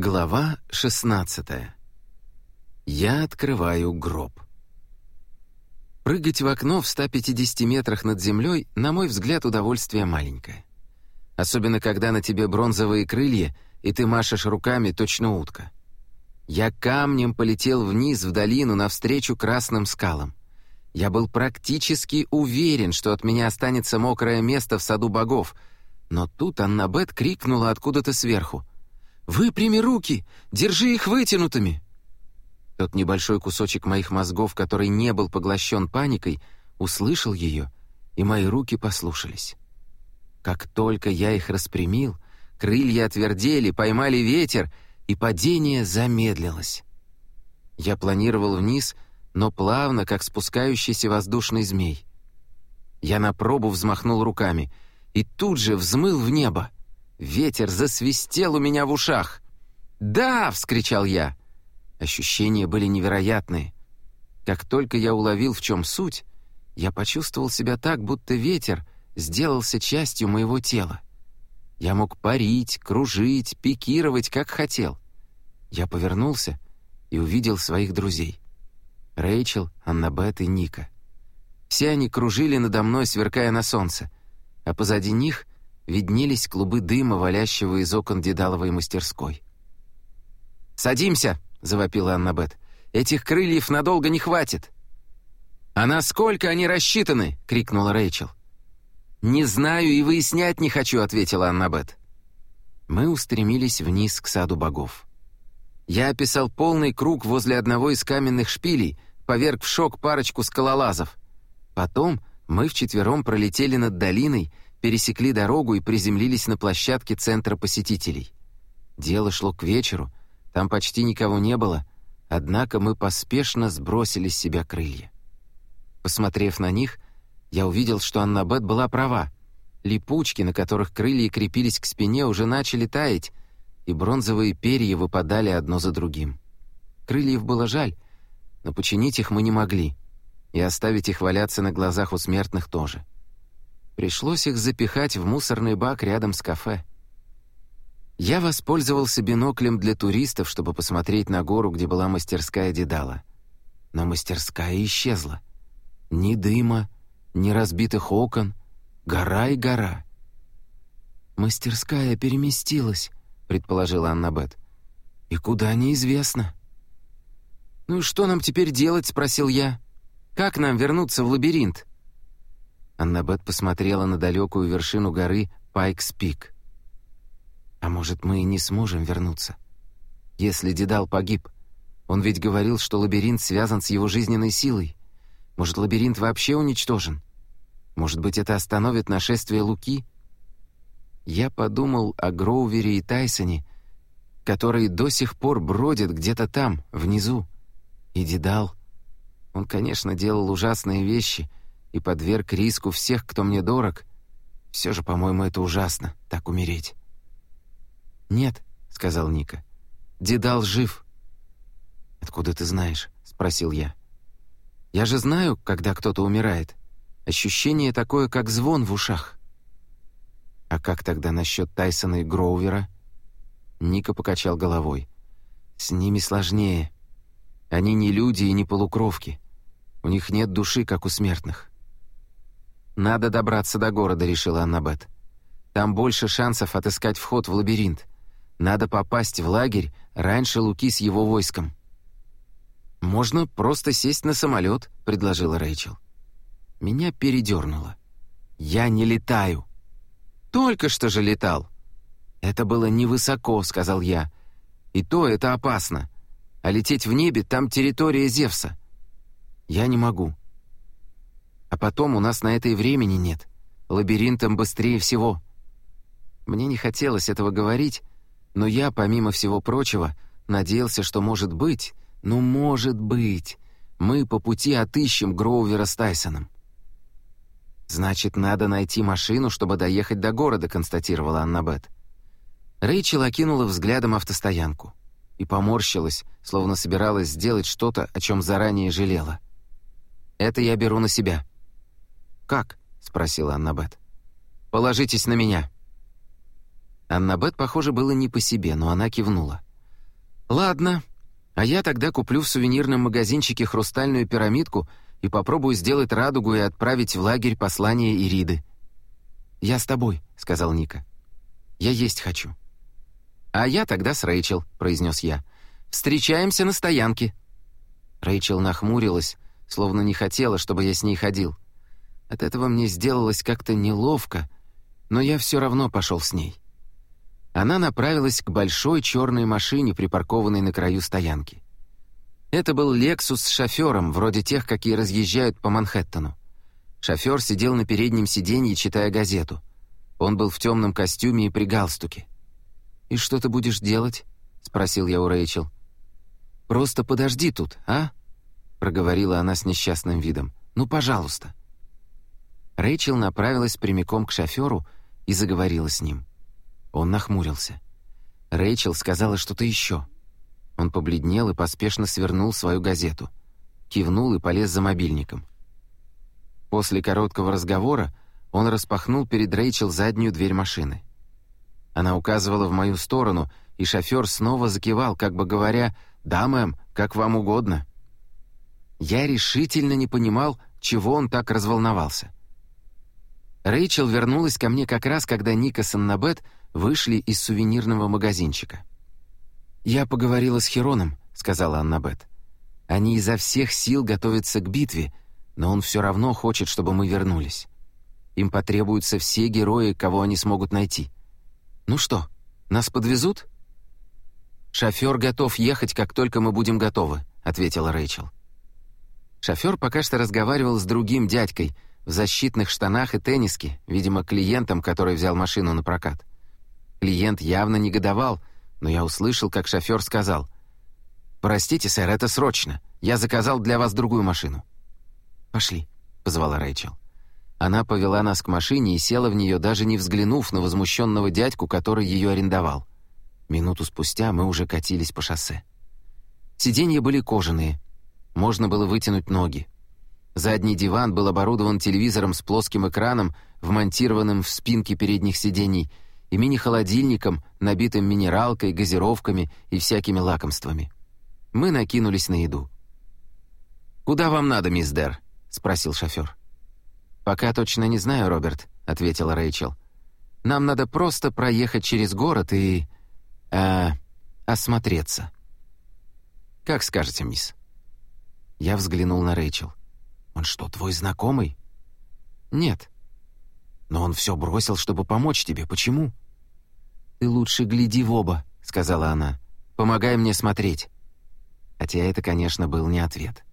Глава 16 Я открываю гроб. Прыгать в окно в 150 метрах над землей, на мой взгляд, удовольствие маленькое. Особенно, когда на тебе бронзовые крылья, и ты машешь руками точно утка. Я камнем полетел вниз в долину навстречу красным скалам. Я был практически уверен, что от меня останется мокрое место в саду богов, но тут Аннабет крикнула откуда-то сверху — «Выпрями руки! Держи их вытянутыми!» Тот небольшой кусочек моих мозгов, который не был поглощен паникой, услышал ее, и мои руки послушались. Как только я их распрямил, крылья отвердели, поймали ветер, и падение замедлилось. Я планировал вниз, но плавно, как спускающийся воздушный змей. Я на пробу взмахнул руками и тут же взмыл в небо. Ветер засвистел у меня в ушах. «Да!» — вскричал я. Ощущения были невероятные. Как только я уловил, в чем суть, я почувствовал себя так, будто ветер сделался частью моего тела. Я мог парить, кружить, пикировать, как хотел. Я повернулся и увидел своих друзей. Рэйчел, Аннабет и Ника. Все они кружили надо мной, сверкая на солнце, а позади них виднелись клубы дыма, валящего из окон Дедаловой мастерской. «Садимся!» — завопила Аннабет. «Этих крыльев надолго не хватит!» «А насколько они рассчитаны?» — крикнула Рэйчел. «Не знаю и выяснять не хочу», — ответила Аннабет. Мы устремились вниз к саду богов. Я описал полный круг возле одного из каменных шпилей, поверг в шок парочку скалолазов. Потом мы вчетвером пролетели над долиной — пересекли дорогу и приземлились на площадке центра посетителей. Дело шло к вечеру, там почти никого не было, однако мы поспешно сбросили с себя крылья. Посмотрев на них, я увидел, что Аннабет была права. Липучки, на которых крылья крепились к спине, уже начали таять, и бронзовые перья выпадали одно за другим. Крыльев было жаль, но починить их мы не могли, и оставить их валяться на глазах у смертных тоже. Пришлось их запихать в мусорный бак рядом с кафе. Я воспользовался биноклем для туристов, чтобы посмотреть на гору, где была мастерская Дедала. Но мастерская исчезла. Ни дыма, ни разбитых окон. Гора и гора. «Мастерская переместилась», — предположила Аннабет. «И куда неизвестно». «Ну и что нам теперь делать?» — спросил я. «Как нам вернуться в лабиринт?» Аннабет посмотрела на далекую вершину горы Пайкс-Пик. «А может, мы и не сможем вернуться? Если Дедал погиб, он ведь говорил, что лабиринт связан с его жизненной силой. Может, лабиринт вообще уничтожен? Может быть, это остановит нашествие Луки?» Я подумал о Гроувере и Тайсоне, которые до сих пор бродят где-то там, внизу. И Дедал. Он, конечно, делал ужасные вещи — и подверг риску всех, кто мне дорог, все же, по-моему, это ужасно, так умереть». «Нет», — сказал Ника, — «Дедал жив». «Откуда ты знаешь?» — спросил я. «Я же знаю, когда кто-то умирает. Ощущение такое, как звон в ушах». «А как тогда насчет Тайсона и Гроувера?» Ника покачал головой. «С ними сложнее. Они не люди и не полукровки. У них нет души, как у смертных. «Надо добраться до города», — решила Аннабет. «Там больше шансов отыскать вход в лабиринт. Надо попасть в лагерь раньше Луки с его войском». «Можно просто сесть на самолет», — предложила Рэйчел. Меня передернуло. «Я не летаю». «Только что же летал». «Это было невысоко», — сказал я. «И то это опасно. А лететь в небе — там территория Зевса». «Я не могу. А потом у нас на это и времени нет. Лабиринтом быстрее всего. Мне не хотелось этого говорить, но я, помимо всего прочего, надеялся, что может быть, ну может быть, мы по пути отыщем Гроувера с Тайсоном. «Значит, надо найти машину, чтобы доехать до города», — констатировала Аннабет. Рэйчел окинула взглядом автостоянку и поморщилась, словно собиралась сделать что-то, о чем заранее жалела. «Это я беру на себя». «Как?» — спросила Аннабет. «Положитесь на меня». Аннабет, похоже, было не по себе, но она кивнула. «Ладно, а я тогда куплю в сувенирном магазинчике хрустальную пирамидку и попробую сделать радугу и отправить в лагерь послание Ириды». «Я с тобой», — сказал Ника. «Я есть хочу». «А я тогда с Рэйчел», — произнес я. «Встречаемся на стоянке». Рэйчел нахмурилась, словно не хотела, чтобы я с ней ходил. От этого мне сделалось как-то неловко, но я все равно пошел с ней. Она направилась к большой черной машине, припаркованной на краю стоянки. Это был «Лексус» с шофером, вроде тех, какие разъезжают по Манхэттену. Шофер сидел на переднем сиденье, читая газету. Он был в темном костюме и при галстуке. «И что ты будешь делать?» — спросил я у Рэйчел. «Просто подожди тут, а?» — проговорила она с несчастным видом. «Ну, пожалуйста». Рэйчел направилась прямиком к шоферу и заговорила с ним. Он нахмурился. Рэйчел сказала что-то еще. Он побледнел и поспешно свернул свою газету. Кивнул и полез за мобильником. После короткого разговора он распахнул перед Рэйчел заднюю дверь машины. Она указывала в мою сторону, и шофер снова закивал, как бы говоря «Да, мэм, как вам угодно». Я решительно не понимал, чего он так разволновался. Рэйчел вернулась ко мне как раз, когда Ника с Аннабет вышли из сувенирного магазинчика. «Я поговорила с Хероном», — сказала Аннабет. «Они изо всех сил готовятся к битве, но он все равно хочет, чтобы мы вернулись. Им потребуются все герои, кого они смогут найти. Ну что, нас подвезут?» «Шофер готов ехать, как только мы будем готовы», — ответила Рэйчел. Шофер пока что разговаривал с другим дядькой — в защитных штанах и тенниске, видимо, клиентом, который взял машину на прокат. Клиент явно негодовал, но я услышал, как шофер сказал, «Простите, сэр, это срочно. Я заказал для вас другую машину». «Пошли», — позвала Рэйчел. Она повела нас к машине и села в нее, даже не взглянув на возмущенного дядьку, который ее арендовал. Минуту спустя мы уже катились по шоссе. Сиденья были кожаные. Можно было вытянуть ноги. Задний диван был оборудован телевизором с плоским экраном, вмонтированным в спинки передних сидений, и мини-холодильником, набитым минералкой, газировками и всякими лакомствами. Мы накинулись на еду. «Куда вам надо, мисс Дэр?» — спросил шофер. «Пока точно не знаю, Роберт», — ответила Рэйчел. «Нам надо просто проехать через город и... Э, осмотреться». «Как скажете, мисс». Я взглянул на Рэйчел. «Он что, твой знакомый?» «Нет». «Но он все бросил, чтобы помочь тебе. Почему?» «Ты лучше гляди в оба», — сказала она. «Помогай мне смотреть». Хотя это, конечно, был не ответ.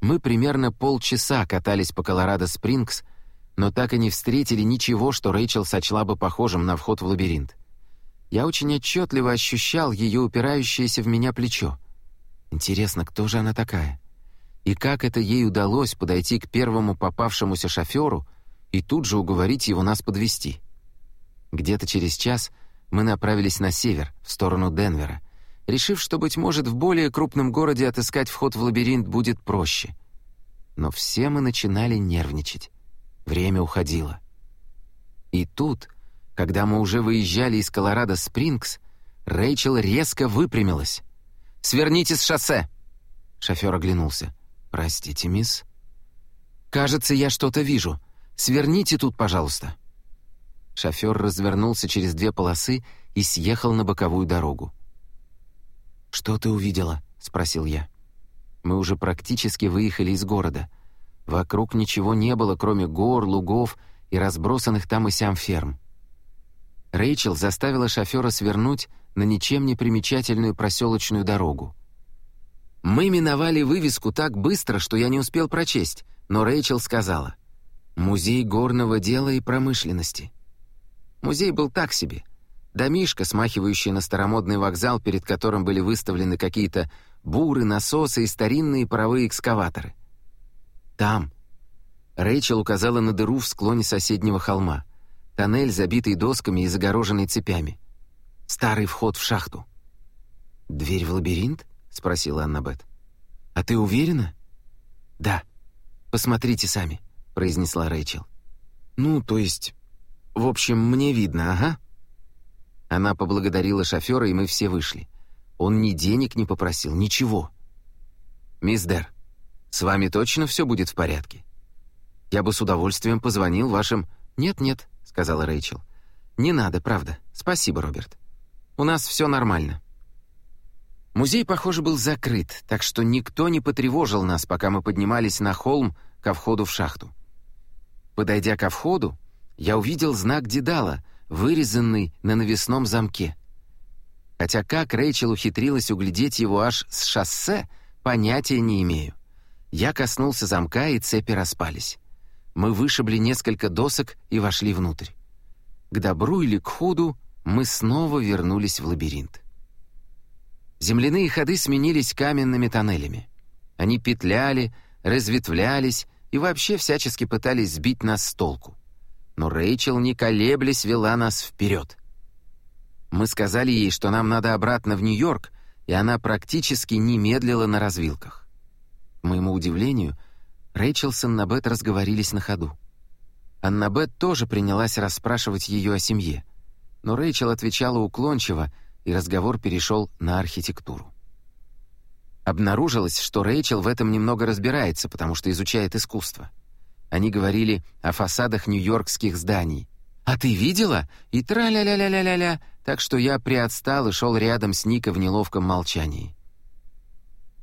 Мы примерно полчаса катались по Колорадо-Спрингс, но так и не встретили ничего, что Рэйчел сочла бы похожим на вход в лабиринт. Я очень отчетливо ощущал ее упирающееся в меня плечо. Интересно, кто же она такая? И как это ей удалось подойти к первому попавшемуся шоферу и тут же уговорить его нас подвести? Где-то через час мы направились на север, в сторону Денвера, решив, что, быть может, в более крупном городе отыскать вход в лабиринт будет проще. Но все мы начинали нервничать. Время уходило. И тут, когда мы уже выезжали из Колорадо-Спрингс, Рэйчел резко выпрямилась. «Сверните с шоссе!» Шофер оглянулся. «Простите, мисс?» «Кажется, я что-то вижу. Сверните тут, пожалуйста». Шофер развернулся через две полосы и съехал на боковую дорогу. «Что ты увидела?» — спросил я. Мы уже практически выехали из города. Вокруг ничего не было, кроме гор, лугов и разбросанных там и сям ферм. Рэйчел заставила шофера свернуть на ничем не примечательную проселочную дорогу. Мы миновали вывеску так быстро, что я не успел прочесть, но Рэйчел сказала «Музей горного дела и промышленности». Музей был так себе. Домишко, смахивающий на старомодный вокзал, перед которым были выставлены какие-то буры, насосы и старинные паровые экскаваторы. Там. Рэйчел указала на дыру в склоне соседнего холма. Тоннель, забитый досками и загороженный цепями. Старый вход в шахту. «Дверь в лабиринт?» — спросила Аннабет. «А ты уверена?» «Да. Посмотрите сами», — произнесла Рэйчел. «Ну, то есть... В общем, мне видно, ага». Она поблагодарила шофера, и мы все вышли. Он ни денег не попросил, ничего. «Мисс Дер, с вами точно все будет в порядке? Я бы с удовольствием позвонил вашим...» «Нет-нет», — сказала Рэйчел. «Не надо, правда. Спасибо, Роберт. У нас все нормально». Музей, похоже, был закрыт, так что никто не потревожил нас, пока мы поднимались на холм ко входу в шахту. Подойдя ко входу, я увидел знак Дедала, вырезанный на навесном замке. Хотя как Рэйчел ухитрилась углядеть его аж с шоссе, понятия не имею. Я коснулся замка, и цепи распались. Мы вышибли несколько досок и вошли внутрь. К добру или к худу мы снова вернулись в лабиринт. Земляные ходы сменились каменными тоннелями. Они петляли, разветвлялись и вообще всячески пытались сбить нас с толку. Но Рэйчел, не колеблясь, вела нас вперед. Мы сказали ей, что нам надо обратно в Нью-Йорк, и она практически не медлила на развилках. К моему удивлению, Рэйчел с Аннабет разговорились на ходу. Аннабет тоже принялась расспрашивать ее о семье, но Рэйчел отвечала уклончиво, и разговор перешел на архитектуру. Обнаружилось, что Рэйчел в этом немного разбирается, потому что изучает искусство. Они говорили о фасадах нью-йоркских зданий. «А ты видела?» И тра-ля-ля-ля-ля-ля-ля. Так что я приотстал и шел рядом с Ника в неловком молчании.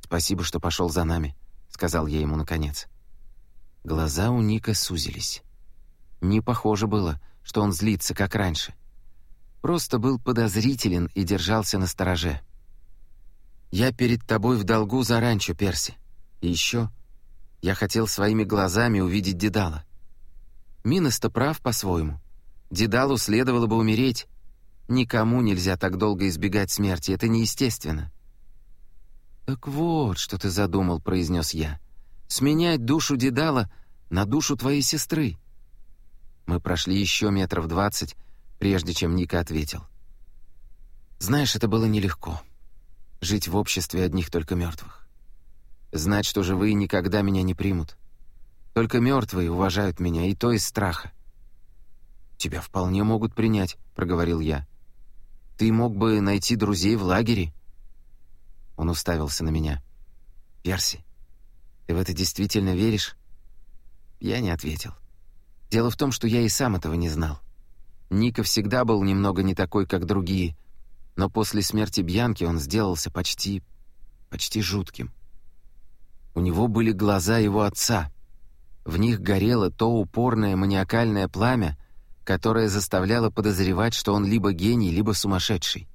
«Спасибо, что пошел за нами», — сказал я ему наконец. Глаза у Ника сузились. Не похоже было, что он злится, как раньше — Просто был подозрителен и держался на стороже. «Я перед тобой в долгу за ранчо, Перси. И еще я хотел своими глазами увидеть Дедала. Минос-то прав по-своему. Дедалу следовало бы умереть. Никому нельзя так долго избегать смерти, это неестественно». «Так вот, что ты задумал», — произнес я. «Сменять душу Дедала на душу твоей сестры». Мы прошли еще метров двадцать, прежде чем Ника ответил. «Знаешь, это было нелегко. Жить в обществе одних только мертвых. Знать, что живые никогда меня не примут. Только мертвые уважают меня, и то из страха. «Тебя вполне могут принять», — проговорил я. «Ты мог бы найти друзей в лагере?» Он уставился на меня. «Перси, ты в это действительно веришь?» Я не ответил. Дело в том, что я и сам этого не знал. Ника всегда был немного не такой, как другие, но после смерти Бьянки он сделался почти... почти жутким. У него были глаза его отца. В них горело то упорное маниакальное пламя, которое заставляло подозревать, что он либо гений, либо сумасшедший.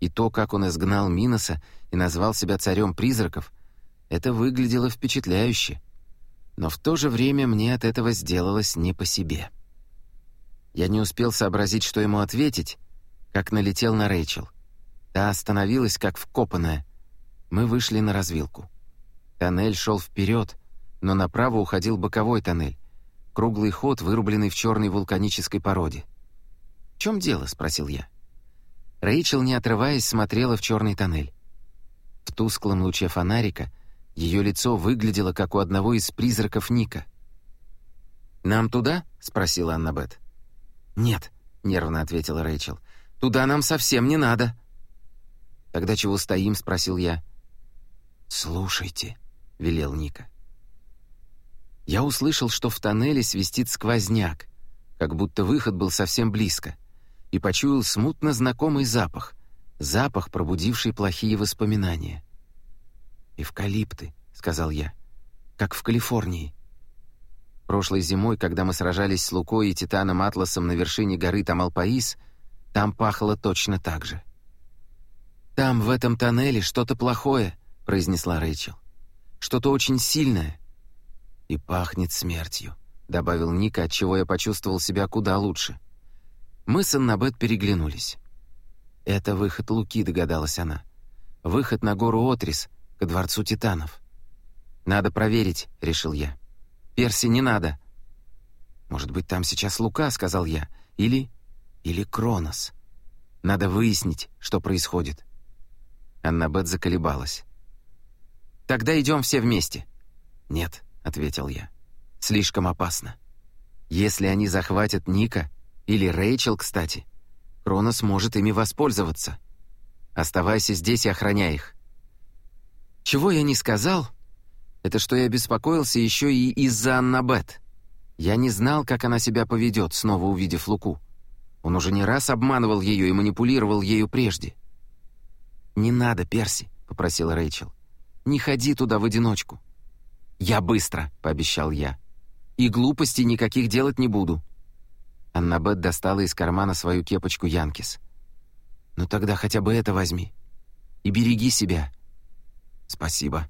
И то, как он изгнал Миноса и назвал себя царем призраков, это выглядело впечатляюще. Но в то же время мне от этого сделалось не по себе. Я не успел сообразить, что ему ответить, как налетел на Рэйчел. Та остановилась, как вкопанная. Мы вышли на развилку. Тоннель шел вперед, но направо уходил боковой тоннель. Круглый ход, вырубленный в черной вулканической породе. «В чем дело?» — спросил я. Рэйчел, не отрываясь, смотрела в черный тоннель. В тусклом луче фонарика ее лицо выглядело, как у одного из призраков Ника. «Нам туда?» — спросила Аннабет. «Нет», — нервно ответила Рэйчел. «Туда нам совсем не надо». «Тогда чего стоим?» — спросил я. «Слушайте», — велел Ника. Я услышал, что в тоннеле свистит сквозняк, как будто выход был совсем близко, и почуял смутно знакомый запах, запах, пробудивший плохие воспоминания. «Эвкалипты», — сказал я, — «как в Калифорнии». Прошлой зимой, когда мы сражались с Лукой и Титаном Атласом на вершине горы Тамалпаис, там пахло точно так же. «Там, в этом тоннеле, что-то плохое», — произнесла Рэйчел. «Что-то очень сильное». «И пахнет смертью», — добавил Ника, отчего я почувствовал себя куда лучше. Мы с Аннабет переглянулись. «Это выход Луки», — догадалась она. «Выход на гору Отрис, к дворцу Титанов». «Надо проверить», — решил я. «Перси, не надо!» «Может быть, там сейчас Лука», — сказал я. «Или... или Кронос. Надо выяснить, что происходит». Аннабет заколебалась. «Тогда идем все вместе». «Нет», — ответил я. «Слишком опасно. Если они захватят Ника, или Рэйчел, кстати, Кронос может ими воспользоваться». Оставайся здесь и охраняй их». Чего я не сказал, это что я беспокоился еще и из-за Аннабет. Я не знал, как она себя поведет, снова увидев Луку. Он уже не раз обманывал ее и манипулировал ею прежде. «Не надо, Перси», — попросила Рэйчел. «Не ходи туда в одиночку». «Я быстро», — пообещал я. «И глупостей никаких делать не буду». Аннабет достала из кармана свою кепочку Янкис. «Ну тогда хотя бы это возьми. И береги себя». «Спасибо».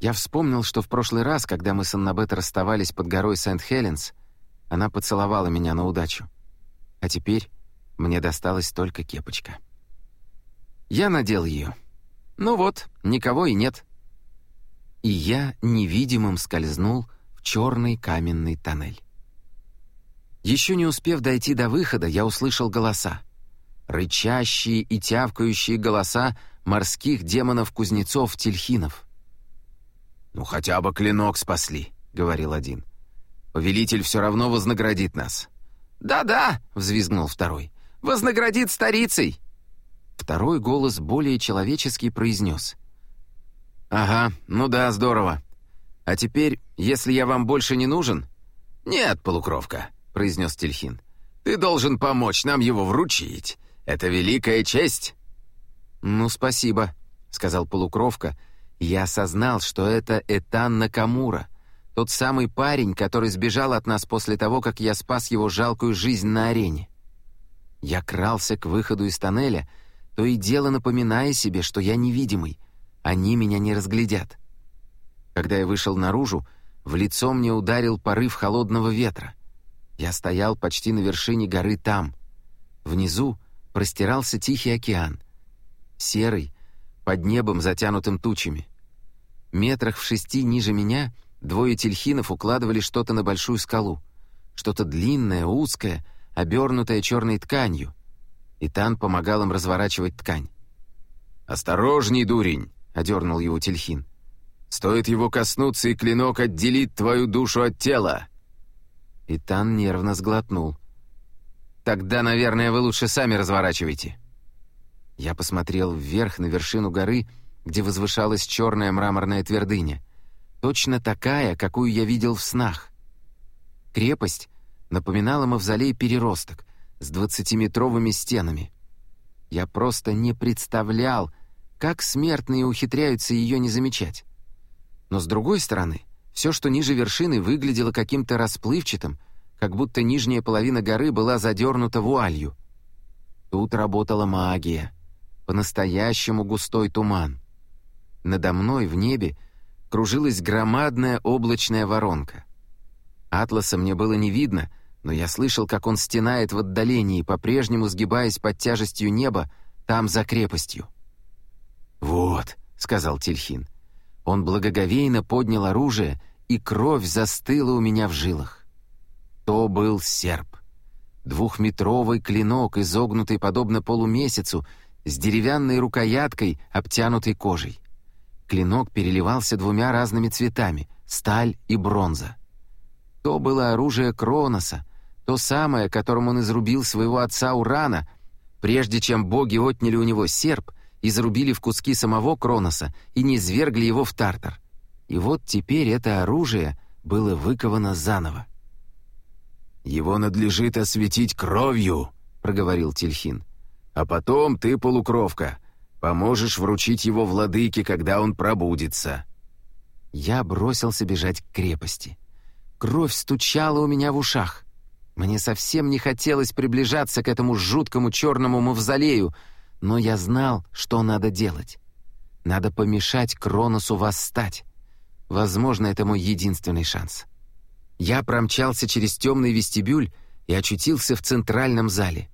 Я вспомнил, что в прошлый раз, когда мы с Аннабет расставались под горой Сент-Хеленс, она поцеловала меня на удачу. А теперь мне досталась только кепочка. Я надел ее. Ну вот, никого и нет. И я невидимым скользнул в черный каменный тоннель. Еще не успев дойти до выхода, я услышал голоса. Рычащие и тявкающие голоса морских демонов-кузнецов-тельхинов. «Ну, хотя бы клинок спасли», — говорил один. «Повелитель все равно вознаградит нас». «Да-да», — взвизгнул второй, — «вознаградит старицей». Второй голос более человеческий произнес. «Ага, ну да, здорово. А теперь, если я вам больше не нужен...» «Нет, полукровка», произнес Тельхин. «Ты должен помочь нам его вручить. Это великая честь». «Ну, спасибо», — сказал полукровка. «Я осознал, что это Этан Накамура, тот самый парень, который сбежал от нас после того, как я спас его жалкую жизнь на арене. Я крался к выходу из тоннеля, то и дело напоминая себе, что я невидимый, они меня не разглядят. Когда я вышел наружу, в лицо мне ударил порыв холодного ветра. Я стоял почти на вершине горы там. Внизу простирался Тихий океан. Серый, под небом, затянутым тучами. Метрах в шести ниже меня двое тельхинов укладывали что-то на большую скалу. Что-то длинное, узкое, обернутое черной тканью. И Тан помогал им разворачивать ткань. «Осторожней, дурень!» — одернул его тельхин. «Стоит его коснуться, и клинок отделит твою душу от тела!» Итан нервно сглотнул. «Тогда, наверное, вы лучше сами разворачивайте». Я посмотрел вверх на вершину горы, где возвышалась черная мраморная твердыня. Точно такая, какую я видел в снах. Крепость напоминала мавзолей переросток с двадцатиметровыми стенами. Я просто не представлял, как смертные ухитряются ее не замечать. Но с другой стороны, все, что ниже вершины, выглядело каким-то расплывчатым, как будто нижняя половина горы была задернута вуалью. Тут работала магия, по-настоящему густой туман. Надо мной в небе кружилась громадная облачная воронка. Атласа мне было не видно, но я слышал, как он стенает в отдалении, по-прежнему сгибаясь под тяжестью неба там за крепостью. «Вот», — сказал Тельхин, — он благоговейно поднял оружие, и кровь застыла у меня в жилах. То был серп. Двухметровый клинок, изогнутый подобно полумесяцу, с деревянной рукояткой, обтянутой кожей. Клинок переливался двумя разными цветами — сталь и бронза. То было оружие Кроноса, то самое, которым он изрубил своего отца Урана, прежде чем боги отняли у него серп изрубили в куски самого Кроноса и не низвергли его в Тартар. И вот теперь это оружие было выковано заново. «Его надлежит осветить кровью», — проговорил Тильхин. «А потом ты, полукровка, поможешь вручить его владыке, когда он пробудится». Я бросился бежать к крепости. Кровь стучала у меня в ушах. Мне совсем не хотелось приближаться к этому жуткому черному мавзолею, но я знал, что надо делать. Надо помешать Кроносу восстать. Возможно, это мой единственный шанс. Я промчался через темный вестибюль и очутился в центральном зале.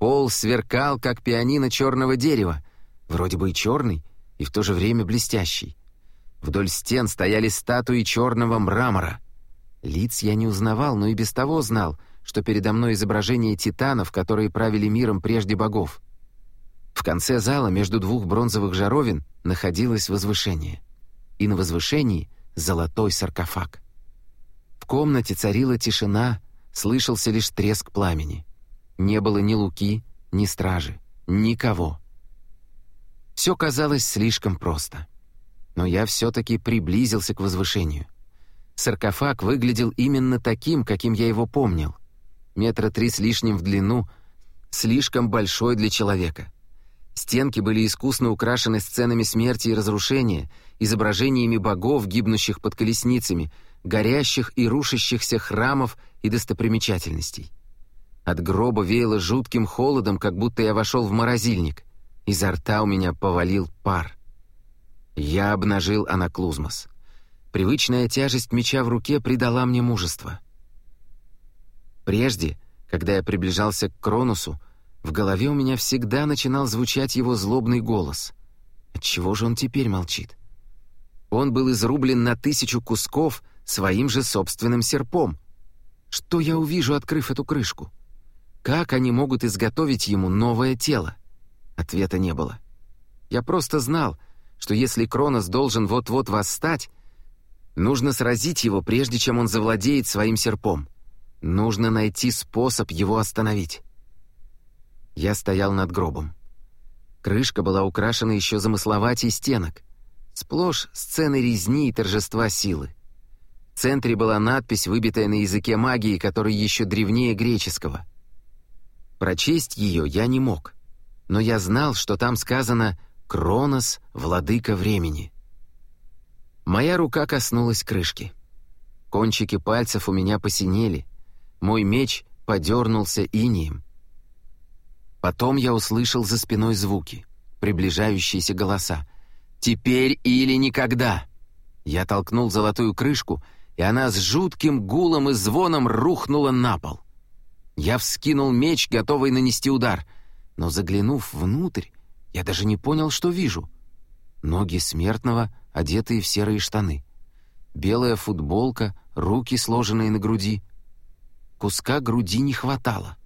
Пол сверкал, как пианино черного дерева, вроде бы и черный, и в то же время блестящий. Вдоль стен стояли статуи черного мрамора. Лиц я не узнавал, но и без того знал, что передо мной изображение титанов, которые правили миром прежде богов. В конце зала между двух бронзовых жаровин находилось возвышение. И на возвышении — золотой саркофаг. В комнате царила тишина, слышался лишь треск пламени. Не было ни луки, ни стражи, никого. Все казалось слишком просто. Но я все-таки приблизился к возвышению. Саркофаг выглядел именно таким, каким я его помнил. Метра три с лишним в длину, слишком большой для человека. Стенки были искусно украшены сценами смерти и разрушения, изображениями богов, гибнущих под колесницами, горящих и рушащихся храмов и достопримечательностей. От гроба веяло жутким холодом, как будто я вошел в морозильник. Изо рта у меня повалил пар. Я обнажил анаклузмос. Привычная тяжесть меча в руке придала мне мужество. Прежде, когда я приближался к Кронусу, в голове у меня всегда начинал звучать его злобный голос. Отчего же он теперь молчит? Он был изрублен на тысячу кусков своим же собственным серпом. Что я увижу, открыв эту крышку? Как они могут изготовить ему новое тело? Ответа не было. Я просто знал, что если Кронос должен вот-вот восстать, нужно сразить его, прежде чем он завладеет своим серпом. Нужно найти способ его остановить. Я стоял над гробом. Крышка была украшена еще замысловатей стенок. Сплошь сцены резни и торжества силы. В центре была надпись, выбитая на языке магии, который еще древнее греческого. Прочесть ее я не мог, но я знал, что там сказано «Кронос, владыка времени». Моя рука коснулась крышки. Кончики пальцев у меня посинели, мой меч подернулся инием. Потом я услышал за спиной звуки, приближающиеся голоса. «Теперь или никогда!» Я толкнул золотую крышку, и она с жутким гулом и звоном рухнула на пол. Я вскинул меч, готовый нанести удар, но, заглянув внутрь, я даже не понял, что вижу. Ноги смертного, одетые в серые штаны. Белая футболка, руки, сложенные на груди. Куска груди не хватало.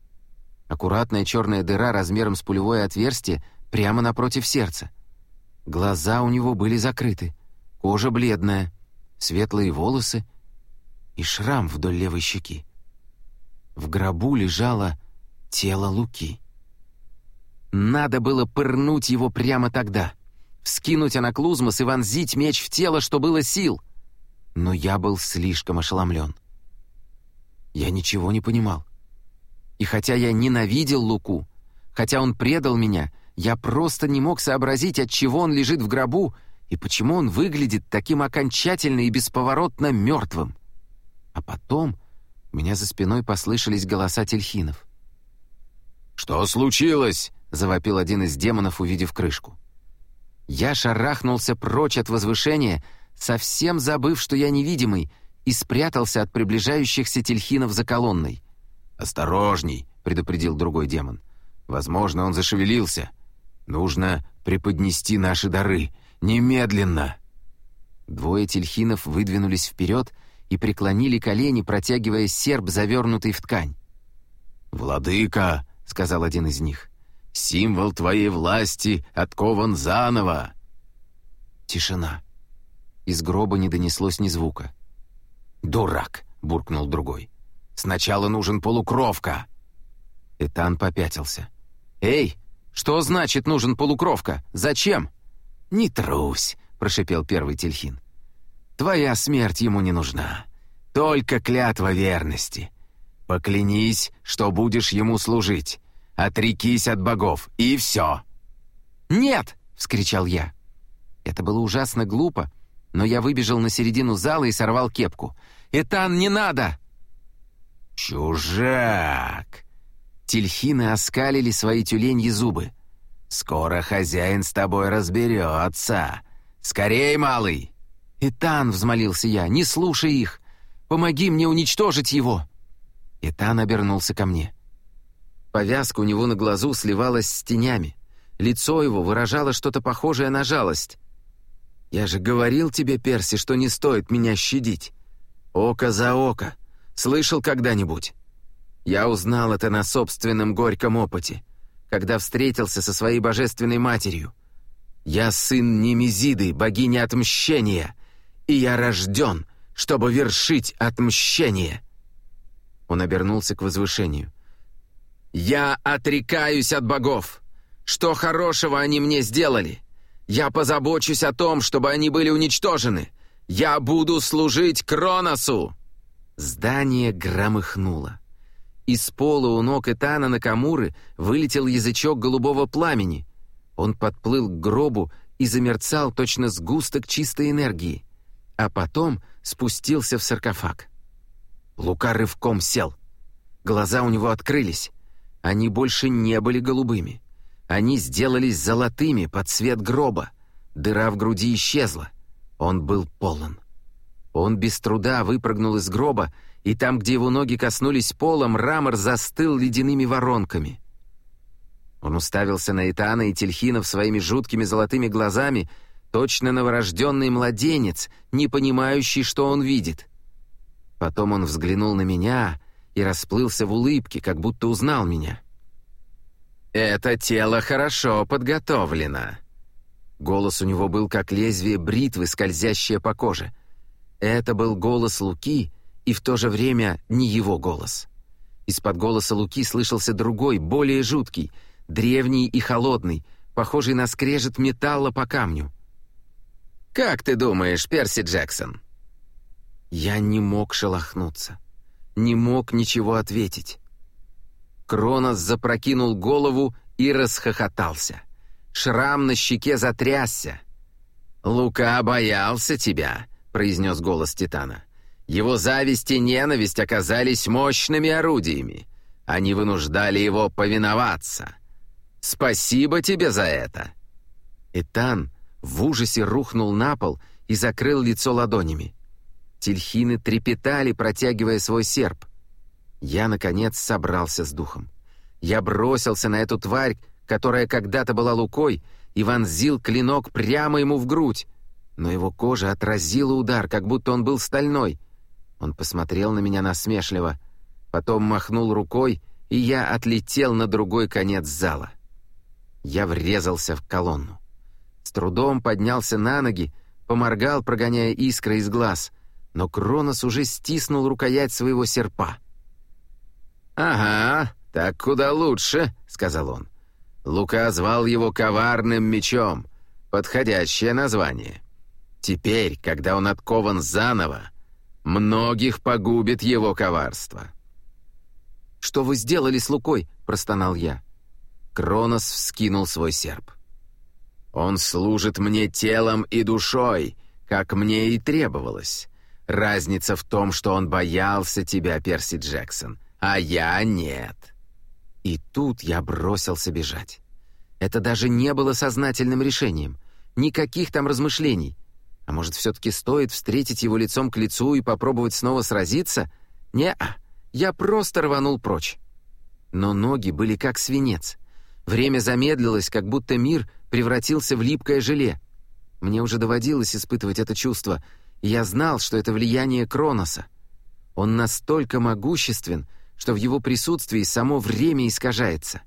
Аккуратная черная дыра размером с пулевое отверстие прямо напротив сердца. Глаза у него были закрыты, кожа бледная, светлые волосы и шрам вдоль левой щеки. В гробу лежало тело Луки. Надо было пырнуть его прямо тогда, вскинуть анаклузмос и вонзить меч в тело, что было сил. Но я был слишком ошеломлен. Я ничего не понимал. И хотя я ненавидел Луку, хотя он предал меня, я просто не мог сообразить, от чего он лежит в гробу и почему он выглядит таким окончательно и бесповоротно мертвым. А потом у меня за спиной послышались голоса тельхинов. «Что случилось?» — завопил один из демонов, увидев крышку. Я шарахнулся прочь от возвышения, совсем забыв, что я невидимый, и спрятался от приближающихся тельхинов за колонной. «Осторожней!» — предупредил другой демон. «Возможно, он зашевелился. Нужно преподнести наши дары. Немедленно!» Двое тельхинов выдвинулись вперед и преклонили колени, протягивая серп, завернутый в ткань. «Владыка!» — сказал один из них. «Символ твоей власти откован заново!» Тишина. Из гроба не донеслось ни звука. «Дурак!» — буркнул другой. Сначала нужен полукровка». Этан попятился. «Эй, что значит нужен полукровка? Зачем?» «Не трусь», — прошипел первый Тельхин. «Твоя смерть ему не нужна. Только клятва верности. Поклянись, что будешь ему служить. Отрекись от богов, и все». «Нет!» — вскричал я. Это было ужасно глупо, но я выбежал на середину зала и сорвал кепку. «Этан, не надо!» «Чужак!» Тельхины оскалили свои тюленьи зубы. «Скоро хозяин с тобой разберется. Скорей, малый!» «Итан!» — взмолился я. «Не слушай их! Помоги мне уничтожить его!» Итан обернулся ко мне. Повязка у него на глазу сливалась с тенями. Лицо его выражало что-то похожее на жалость. «Я же говорил тебе, Перси, что не стоит меня щадить. Око за око. Слышал когда-нибудь? Я узнал это на собственном горьком опыте, когда встретился со своей божественной матерью. Я сын Немезиды, богини отмщения, и я рожден, чтобы вершить отмщение. Он обернулся к возвышению. «Я отрекаюсь от богов. Что хорошего они мне сделали? Я позабочусь о том, чтобы они были уничтожены! Я буду служить Кроносу!» Здание громыхнуло. Из пола у ног Этана Накамуры вылетел язычок голубого пламени. Он подплыл к гробу и замерцал точно сгусток чистой энергии, а потом спустился в саркофаг. Лука рывком сел. Глаза у него открылись. Они больше не были голубыми. Они сделались золотыми под цвет гроба. Дыра в груди исчезла. Он был полон. Он без труда выпрыгнул из гроба, и там, где его ноги коснулись пола, мрамор застыл ледяными воронками. Он уставился на Итана и Тельхинов своими жуткими золотыми глазами, точно новорожденный младенец, не понимающий, что он видит. Потом он взглянул на меня и расплылся в улыбке, как будто узнал меня. «Это тело хорошо подготовлено». Голос у него был как лезвие бритвы, скользящее по коже. Это был голос Луки, и в то же время не его голос. Из-под голоса Луки слышался другой, более жуткий, древний и холодный, похожий на скрежет металла по камню. «Как ты думаешь, Перси Джексон?» Я не мог шелохнуться, не мог ничего ответить. Кронос запрокинул голову и расхохотался. Шрам на щеке затрясся. «Лука боялся тебя», — произнес голос Титана. «Его зависть и ненависть оказались мощными орудиями. Они вынуждали его повиноваться. Спасибо тебе за это!» Итан в ужасе рухнул на пол и закрыл лицо ладонями. Тельхины трепетали, протягивая свой серп. Я, наконец, собрался с духом. Я бросился на эту тварь, которая когда-то была лукой, и вонзил клинок прямо ему в грудь. Но его кожа отразила удар, как будто он был стальной. Он посмотрел на меня насмешливо, потом махнул рукой, и я отлетел на другой конец зала. Я врезался в колонну. Трудом поднялся на ноги, поморгал, прогоняя искры из глаз, но Кронос уже стиснул рукоять своего серпа. «Ага, так куда лучше», — сказал он. Лука звал его коварным мечом, подходящее название. Теперь, когда он откован заново, многих погубит его коварство. «Что вы сделали с Лукой?» — простонал я. Кронос вскинул свой серп. «Он служит мне телом и душой, как мне и требовалось. Разница в том, что он боялся тебя, Перси Джексон, а я нет. И тут я бросился бежать. Это даже не было сознательным решением. Никаких там размышлений. А может, все-таки стоит встретить его лицом к лицу и попробовать снова сразиться? Не-а. Я просто рванул прочь. Но ноги были как свинец. Время замедлилось, как будто мир превратился в липкое желе. Мне уже доводилось испытывать это чувство, я знал, что это влияние Кроноса. Он настолько могуществен, что в его присутствии само время искажается.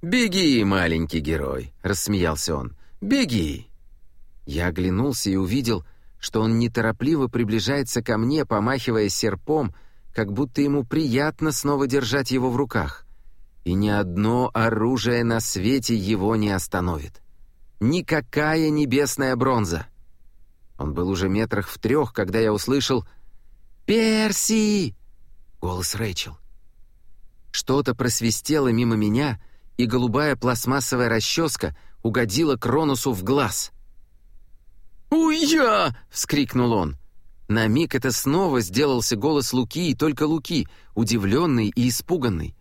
«Беги, маленький герой!» — рассмеялся он. «Беги!» Я оглянулся и увидел, что он неторопливо приближается ко мне, помахивая серпом, как будто ему приятно снова держать его в руках. И ни одно оружие на свете его не остановит. Никакая небесная бронза. Он был уже метрах в трех, когда я услышал «Перси!» Голос Рэйчел. Что-то просвистело мимо меня, и голубая пластмассовая расческа угодила Кронусу в глаз. «Уя!» — вскрикнул он. На миг это снова сделался голос Луки, и только Луки, удивленный и испуганный.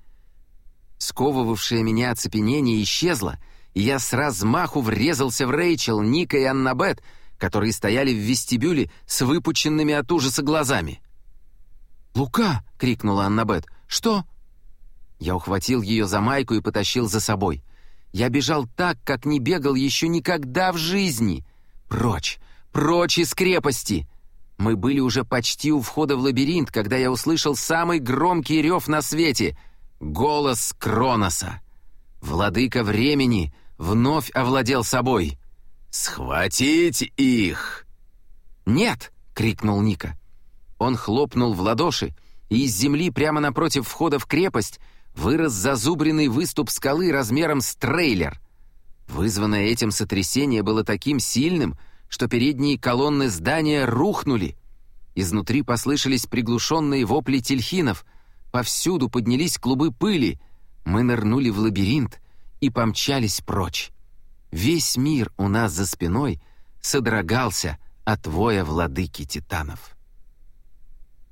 Сковывавшее меня оцепенение исчезло, и я с размаху врезался в Рэйчел, Ника и Аннабет, которые стояли в вестибюле с выпученными от ужаса глазами. «Лука!» — крикнула Аннабет. «Что?» Я ухватил ее за майку и потащил за собой. Я бежал так, как не бегал еще никогда в жизни. Прочь! Прочь из крепости! Мы были уже почти у входа в лабиринт, когда я услышал самый громкий рев на свете — голос Кроноса. Владыка времени вновь овладел собой. «Схватить их!» «Нет!» — крикнул Ника. Он хлопнул в ладоши, и из земли прямо напротив входа в крепость вырос зазубренный выступ скалы размером с трейлер. Вызванное этим сотрясение было таким сильным, что передние колонны здания рухнули. Изнутри послышались приглушенные вопли тельхинов. Повсюду поднялись клубы пыли. Мы нырнули в лабиринт и помчались прочь. Весь мир у нас за спиной содрогался от воя владыки титанов.